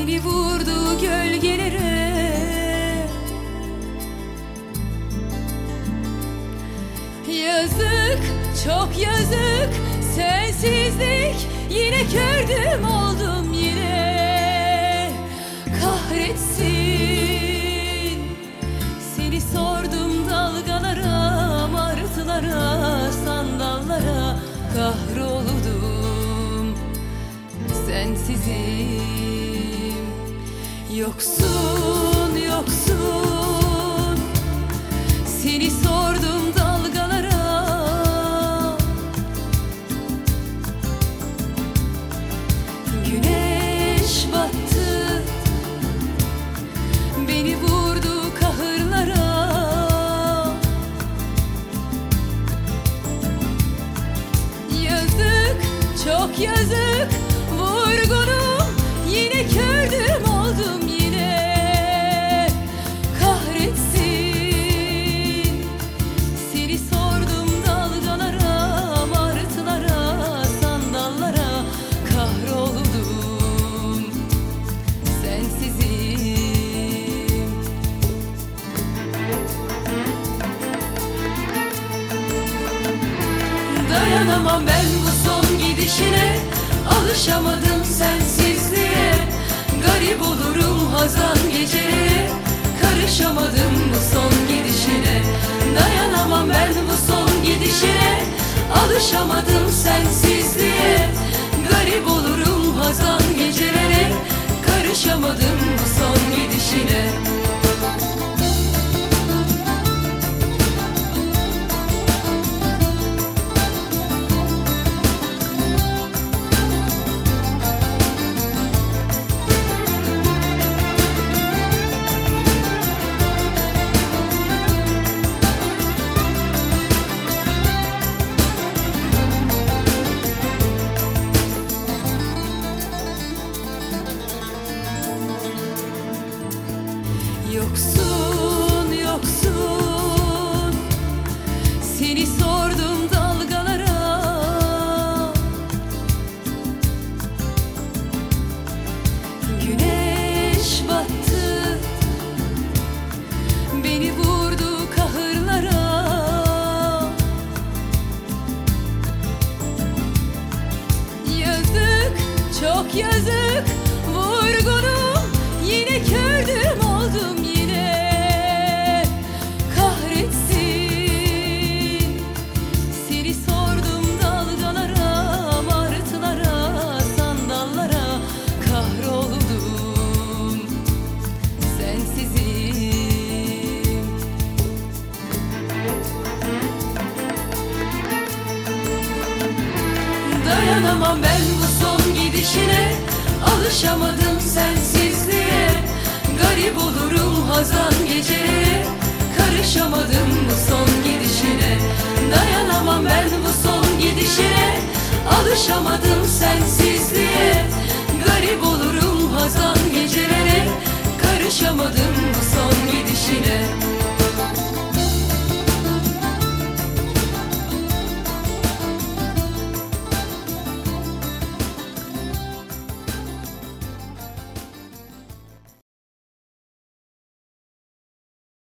Beni vurdu gölgelere. Yazık, çok yazık. Sensizlik Yine kördüm oldum yine. Kahretsin. Seni sordum dalgalara Martılara, sandallara. Kahroldum. Sensizim. Yoksun, yoksun. Seni sordum dalgalara. Güneş battı. Beni vurdu kahırlara. Yazık, çok yazık. Vurgunum yine kördüm Dayanamam ben bu son gidişine. Alışamadım sensizliğe. Garip olurum hazan gecelere Karışamadım bu son gidişine. Dayanamam ben bu son gidişine. Alışamadım sensizliğe. Garip olurum hazan gecelere Karışamadım bu son gidişine Yoksun, yoksun. Seni sordum dalgalara. Güneş battı. Beni vurdu kahırlara. Yazık, çok yazık. Vurgunum yine kördüm oldum Dayanamam ben bu son gidişine Alışamadım sensizliğe. Garip olurum hazan gecelere Karışamadım bu son gidişine. Dayanamam ben bu son gidişine. Alışamadım sensizliğe